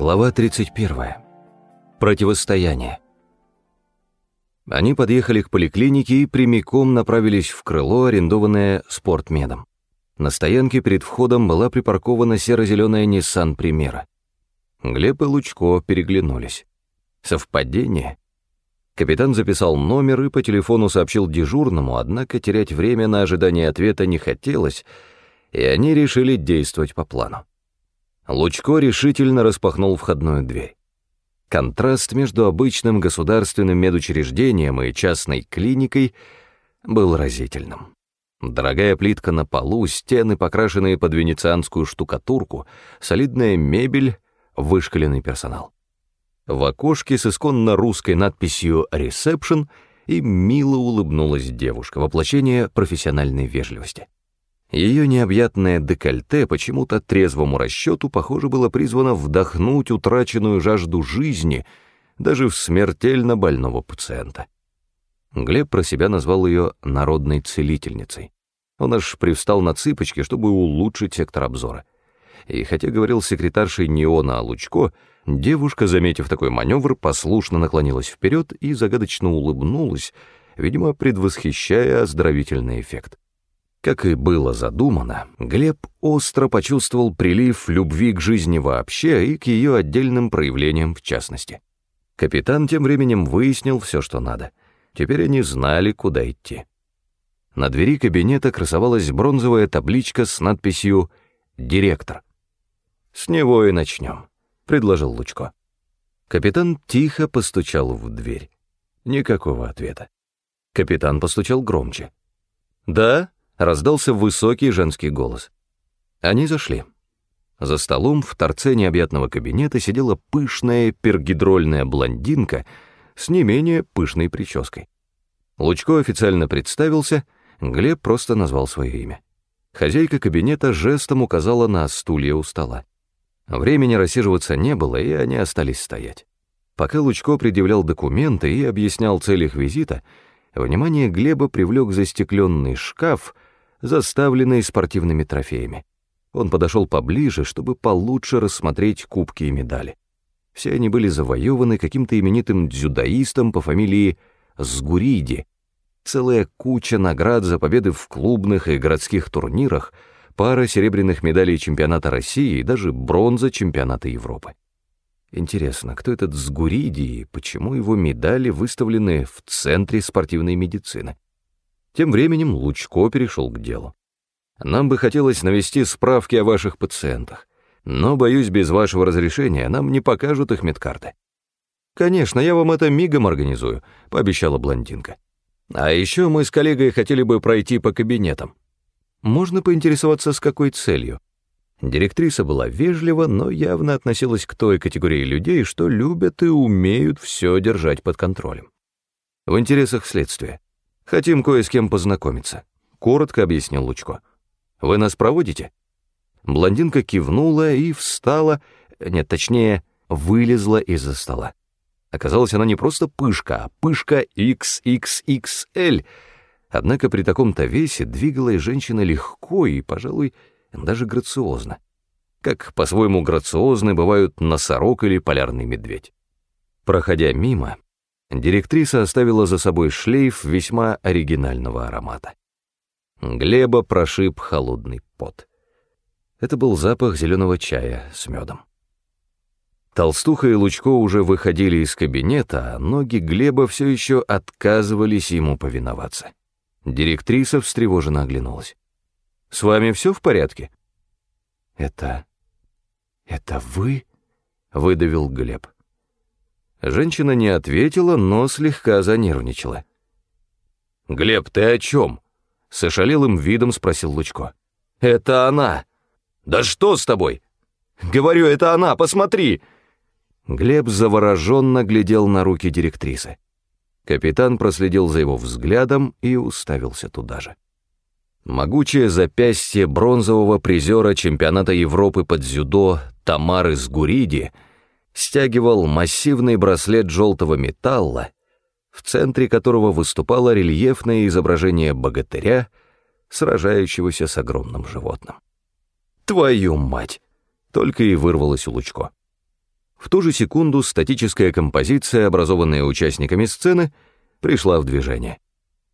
Глава 31. Противостояние. Они подъехали к поликлинике и прямиком направились в крыло, арендованное спортмедом. На стоянке перед входом была припаркована серо-зеленая Nissan Примера. Глеб и Лучко переглянулись. Совпадение? Капитан записал номер и по телефону сообщил дежурному, однако терять время на ожидание ответа не хотелось, и они решили действовать по плану. Лучко решительно распахнул входную дверь. Контраст между обычным государственным медучреждением и частной клиникой был разительным. Дорогая плитка на полу, стены, покрашенные под венецианскую штукатурку, солидная мебель, вышкаленный персонал. В окошке с исконно русской надписью «Ресепшн» и мило улыбнулась девушка, воплощение профессиональной вежливости. Ее необъятное декольте почему-то трезвому расчету, похоже, было призвано вдохнуть утраченную жажду жизни даже в смертельно больного пациента. Глеб про себя назвал ее народной целительницей. Он аж привстал на цыпочки, чтобы улучшить сектор обзора. И хотя говорил секретаршей не он, а Лучко, девушка, заметив такой маневр, послушно наклонилась вперед и загадочно улыбнулась, видимо, предвосхищая оздоровительный эффект. Как и было задумано, Глеб остро почувствовал прилив любви к жизни вообще и к ее отдельным проявлениям в частности. Капитан тем временем выяснил все, что надо. Теперь они знали, куда идти. На двери кабинета красовалась бронзовая табличка с надписью «Директор». «С него и начнем», — предложил Лучко. Капитан тихо постучал в дверь. Никакого ответа. Капитан постучал громче. «Да?» Раздался высокий женский голос. Они зашли. За столом в торце необъятного кабинета сидела пышная пергидрольная блондинка с не менее пышной прической. Лучко официально представился, Глеб просто назвал свое имя. Хозяйка кабинета жестом указала на стулья у стола. Времени рассиживаться не было, и они остались стоять. Пока Лучко предъявлял документы и объяснял цель их визита, внимание Глеба привлек застекленный шкаф — заставленный спортивными трофеями. Он подошел поближе, чтобы получше рассмотреть кубки и медали. Все они были завоеваны каким-то именитым дзюдоистом по фамилии Сгуриди. Целая куча наград за победы в клубных и городских турнирах, пара серебряных медалей чемпионата России и даже бронза чемпионата Европы. Интересно, кто этот Сгуриди и почему его медали выставлены в центре спортивной медицины? Тем временем Лучко перешел к делу. Нам бы хотелось навести справки о ваших пациентах, но, боюсь, без вашего разрешения нам не покажут их медкарты. «Конечно, я вам это мигом организую», — пообещала блондинка. «А еще мы с коллегой хотели бы пройти по кабинетам. Можно поинтересоваться, с какой целью?» Директриса была вежлива, но явно относилась к той категории людей, что любят и умеют все держать под контролем. В интересах следствия. «Хотим кое с кем познакомиться», — коротко объяснил Лучко. «Вы нас проводите?» Блондинка кивнула и встала, нет, точнее, вылезла из-за стола. Оказалось, она не просто пышка, а пышка XXXL. Однако при таком-то весе двигалась женщина легко и, пожалуй, даже грациозно. Как по-своему грациозны бывают носорог или полярный медведь. Проходя мимо, Директриса оставила за собой шлейф весьма оригинального аромата. Глеба прошиб холодный пот. Это был запах зеленого чая с медом. Толстуха и Лучко уже выходили из кабинета, а ноги Глеба все еще отказывались ему повиноваться. Директриса встревоженно оглянулась. «С вами все в порядке?» «Это... это вы?» — выдавил Глеб. Женщина не ответила, но слегка занервничала. «Глеб, ты о чем?» — с ошалелым видом спросил Лучко. «Это она!» «Да что с тобой?» «Говорю, это она, посмотри!» Глеб завороженно глядел на руки директрисы. Капитан проследил за его взглядом и уставился туда же. Могучее запястье бронзового призера чемпионата Европы под дзюдо Тамары Сгуриди — стягивал массивный браслет желтого металла, в центре которого выступало рельефное изображение богатыря, сражающегося с огромным животным. «Твою мать!» — только и вырвалось у Лучко. В ту же секунду статическая композиция, образованная участниками сцены, пришла в движение.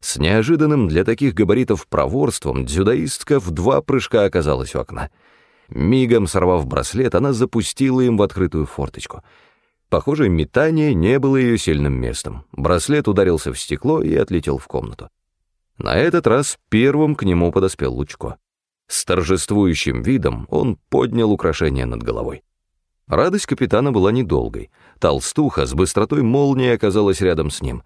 С неожиданным для таких габаритов проворством дзюдоистка в два прыжка оказалась у окна. Мигом сорвав браслет, она запустила им в открытую форточку. Похоже, метание не было ее сильным местом. Браслет ударился в стекло и отлетел в комнату. На этот раз первым к нему подоспел Лучко. С торжествующим видом он поднял украшение над головой. Радость капитана была недолгой. Толстуха с быстротой молнии оказалась рядом с ним.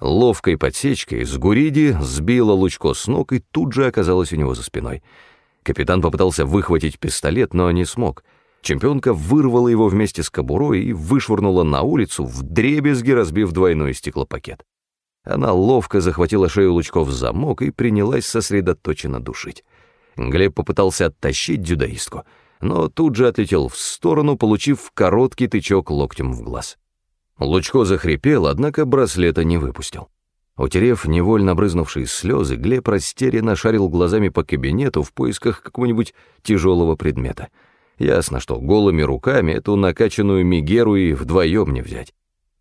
Ловкой подсечкой с гуриди сбила Лучко с ног и тут же оказалась у него за спиной. Капитан попытался выхватить пистолет, но не смог. Чемпионка вырвала его вместе с кобурой и вышвырнула на улицу, вдребезги разбив двойной стеклопакет. Она ловко захватила шею Лучко в замок и принялась сосредоточенно душить. Глеб попытался оттащить дзюдоистку — но тут же отлетел в сторону, получив короткий тычок локтем в глаз. Лучко захрипел, однако браслета не выпустил. Утерев невольно брызнувшие слезы, Глеб растерянно шарил глазами по кабинету в поисках какого-нибудь тяжелого предмета. Ясно, что голыми руками эту накачанную Мигеру и вдвоем не взять.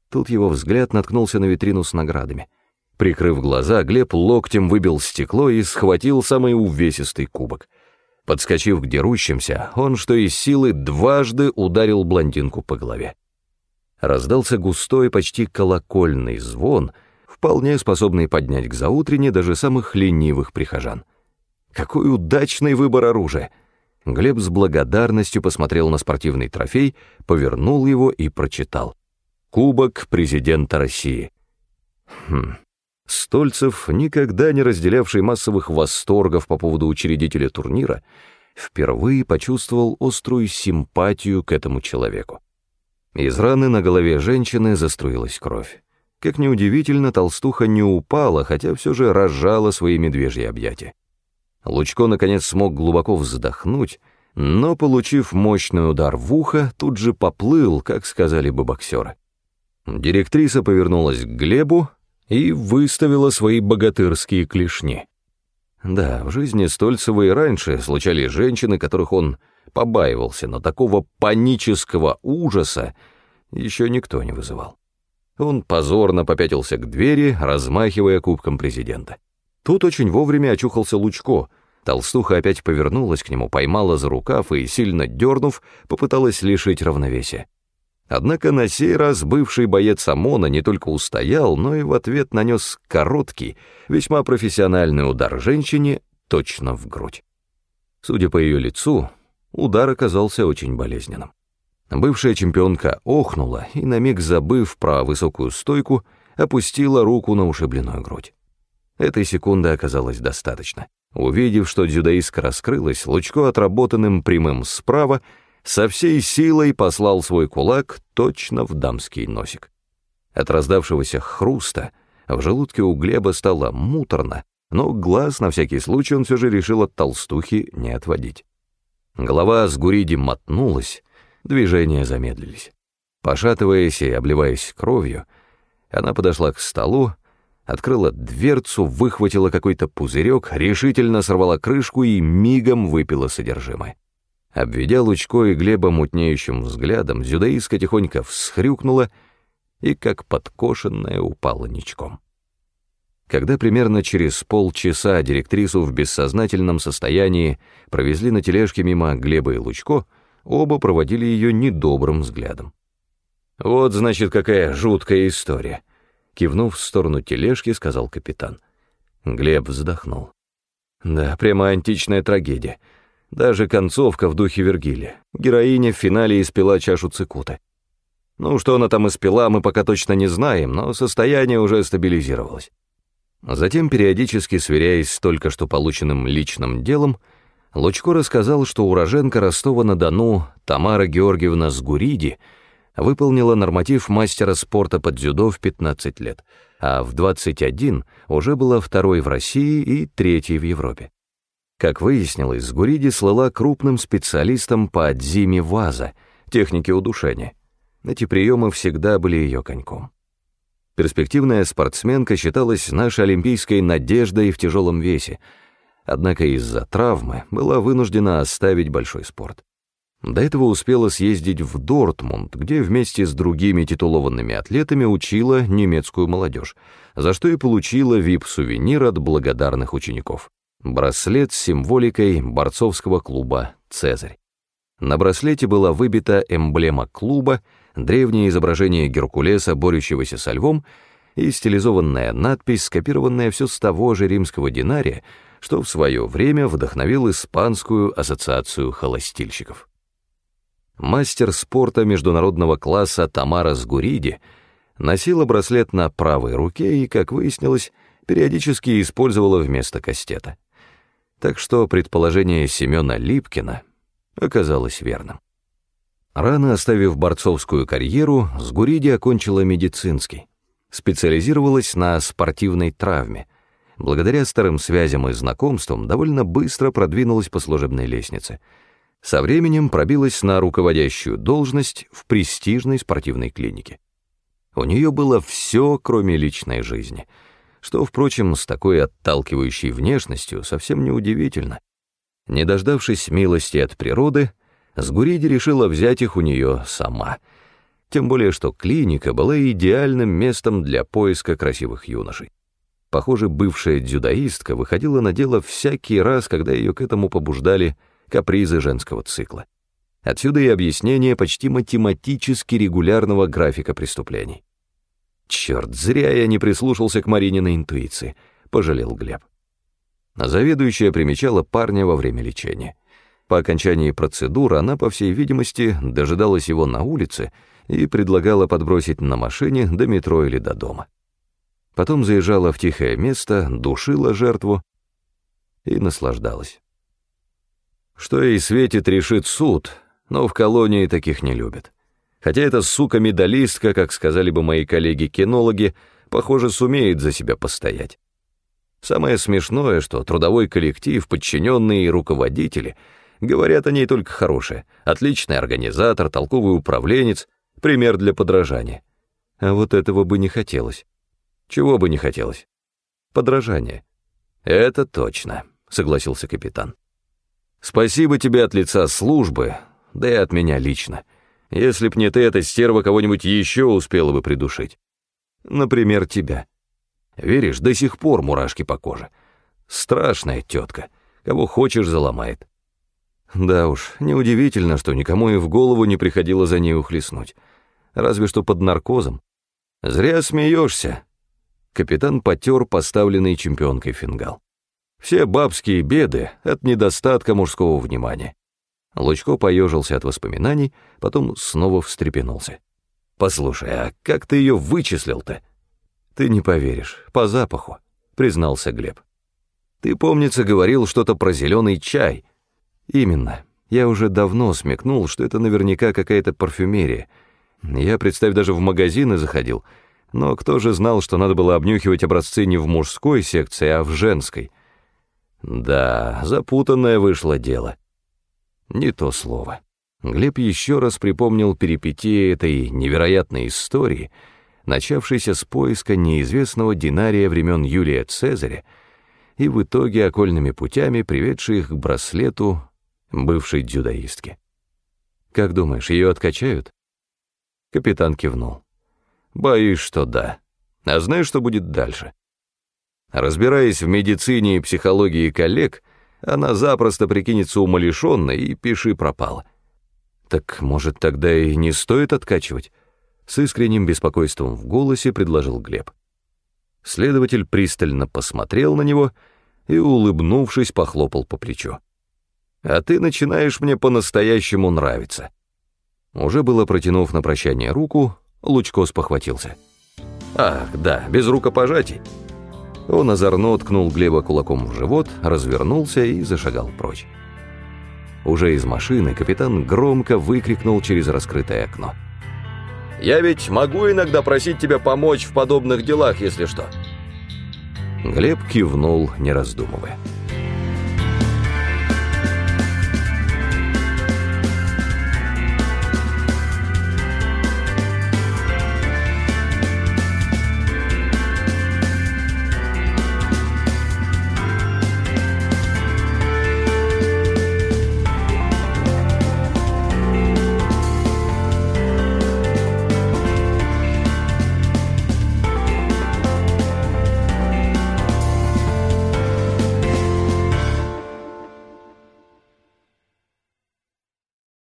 Тут его взгляд наткнулся на витрину с наградами. Прикрыв глаза, Глеб локтем выбил стекло и схватил самый увесистый кубок — Подскочив к дерущимся, он, что из силы, дважды ударил блондинку по голове. Раздался густой, почти колокольный звон, вполне способный поднять к заутрене даже самых ленивых прихожан. Какой удачный выбор оружия! Глеб с благодарностью посмотрел на спортивный трофей, повернул его и прочитал. «Кубок президента России». Хм, Стольцев, никогда не разделявший массовых восторгов по поводу учредителя турнира, впервые почувствовал острую симпатию к этому человеку. Из раны на голове женщины заструилась кровь. Как неудивительно, толстуха не упала, хотя все же разжала свои медвежьи объятия. Лучко, наконец, смог глубоко вздохнуть, но, получив мощный удар в ухо, тут же поплыл, как сказали бы боксеры. Директриса повернулась к Глебу, и выставила свои богатырские клешни. Да, в жизни Стольцева и раньше случались женщины, которых он побаивался, но такого панического ужаса еще никто не вызывал. Он позорно попятился к двери, размахивая кубком президента. Тут очень вовремя очухался Лучко. Толстуха опять повернулась к нему, поймала за рукав и, сильно дернув, попыталась лишить равновесия. Однако на сей раз бывший боец ОМОНа не только устоял, но и в ответ нанес короткий, весьма профессиональный удар женщине точно в грудь. Судя по ее лицу, удар оказался очень болезненным. Бывшая чемпионка охнула и, на миг забыв про высокую стойку, опустила руку на ушибленную грудь. Этой секунды оказалось достаточно. Увидев, что дзюдоистка раскрылась, Лучко отработанным прямым справа со всей силой послал свой кулак точно в дамский носик. От раздавшегося хруста в желудке у Глеба стало муторно, но глаз на всякий случай он все же решил от толстухи не отводить. Голова с Гуриди мотнулась, движения замедлились. Пошатываясь и обливаясь кровью, она подошла к столу, открыла дверцу, выхватила какой-то пузырек, решительно сорвала крышку и мигом выпила содержимое. Обведя Лучко и Глеба мутнеющим взглядом, Зюдаиска тихонько всхрюкнула и, как подкошенная, упала ничком. Когда примерно через полчаса директрису в бессознательном состоянии провезли на тележке мимо Глеба и Лучко, оба проводили ее недобрым взглядом. «Вот, значит, какая жуткая история», — кивнув в сторону тележки, сказал капитан. Глеб вздохнул. «Да, прямо античная трагедия», даже концовка в духе Вергилия. Героиня в финале испила чашу цикута. Ну, что она там испила, мы пока точно не знаем, но состояние уже стабилизировалось. Затем, периодически сверяясь с только что полученным личным делом, Лучко рассказал, что уроженка Ростова-на-Дону Тамара Георгиевна Сгуриди выполнила норматив мастера спорта под дзюдо в 15 лет, а в 21 уже была второй в России и третьей в Европе. Как выяснилось, Сгуриди слыла крупным специалистом по отзиме ваза, технике удушения. Эти приемы всегда были ее коньком. Перспективная спортсменка считалась нашей олимпийской надеждой в тяжелом весе, однако из-за травмы была вынуждена оставить большой спорт. До этого успела съездить в Дортмунд, где вместе с другими титулованными атлетами учила немецкую молодежь, за что и получила вип-сувенир от благодарных учеников. Браслет с символикой борцовского клуба «Цезарь». На браслете была выбита эмблема клуба, древнее изображение Геркулеса, борющегося со львом, и стилизованная надпись, скопированная все с того же римского динария, что в свое время вдохновил Испанскую ассоциацию холостильщиков. Мастер спорта международного класса Тамара Сгуриди носила браслет на правой руке и, как выяснилось, периодически использовала вместо кастета. Так что предположение Семена Липкина оказалось верным. Рано оставив борцовскую карьеру, Сгуриди окончила медицинский. Специализировалась на спортивной травме. Благодаря старым связям и знакомствам довольно быстро продвинулась по служебной лестнице — со временем пробилась на руководящую должность в престижной спортивной клинике. У нее было все, кроме личной жизни, что, впрочем, с такой отталкивающей внешностью совсем неудивительно. Не дождавшись милости от природы, Сгуриди решила взять их у нее сама, тем более что клиника была идеальным местом для поиска красивых юношей. Похоже, бывшая дзюдоистка выходила на дело всякий раз, когда ее к этому побуждали капризы женского цикла. Отсюда и объяснение почти математически регулярного графика преступлений. «Черт, зря я не прислушался к Марининой интуиции», — пожалел Глеб. Заведующая примечала парня во время лечения. По окончании процедуры она, по всей видимости, дожидалась его на улице и предлагала подбросить на машине до метро или до дома. Потом заезжала в тихое место, душила жертву и наслаждалась. Что ей светит, решит суд, но в колонии таких не любят. Хотя эта сука-медалистка, как сказали бы мои коллеги-кинологи, похоже, сумеет за себя постоять. Самое смешное, что трудовой коллектив, подчиненные и руководители говорят о ней только хорошее. Отличный организатор, толковый управленец, пример для подражания. А вот этого бы не хотелось. Чего бы не хотелось? Подражание. Это точно, согласился капитан. Спасибо тебе от лица службы, да и от меня лично. Если б не ты, эта стерва кого-нибудь еще успела бы придушить. Например, тебя. Веришь, до сих пор мурашки по коже. Страшная тетка, кого хочешь заломает. Да уж, неудивительно, что никому и в голову не приходило за ней ухлестнуть. Разве что под наркозом. Зря смеешься. Капитан потер поставленный чемпионкой фингал. Все бабские беды от недостатка мужского внимания. Лучко поежился от воспоминаний, потом снова встрепенулся. «Послушай, а как ты ее вычислил-то?» «Ты не поверишь, по запаху», — признался Глеб. «Ты, помнится, говорил что-то про зеленый чай». «Именно. Я уже давно смекнул, что это наверняка какая-то парфюмерия. Я, представь, даже в магазины заходил. Но кто же знал, что надо было обнюхивать образцы не в мужской секции, а в женской?» Да, запутанное вышло дело. Не то слово. Глеб еще раз припомнил перипетии этой невероятной истории, начавшейся с поиска неизвестного динария времен Юлия Цезаря и в итоге окольными путями приведшей их к браслету бывшей дзюдоистки. «Как думаешь, ее откачают?» Капитан кивнул. «Боюсь, что да. А знаешь, что будет дальше?» Разбираясь в медицине и психологии коллег, она запросто прикинется умалишенной и пиши пропала. Так, может, тогда и не стоит откачивать? С искренним беспокойством в голосе предложил Глеб. Следователь пристально посмотрел на него и, улыбнувшись, похлопал по плечу. «А ты начинаешь мне по-настоящему нравиться». Уже было протянув на прощание руку, Лучко спохватился. «Ах, да, без рукопожатий». Он озорно ткнул Глеба кулаком в живот, развернулся и зашагал прочь. Уже из машины капитан громко выкрикнул через раскрытое окно. «Я ведь могу иногда просить тебя помочь в подобных делах, если что». Глеб кивнул, не раздумывая.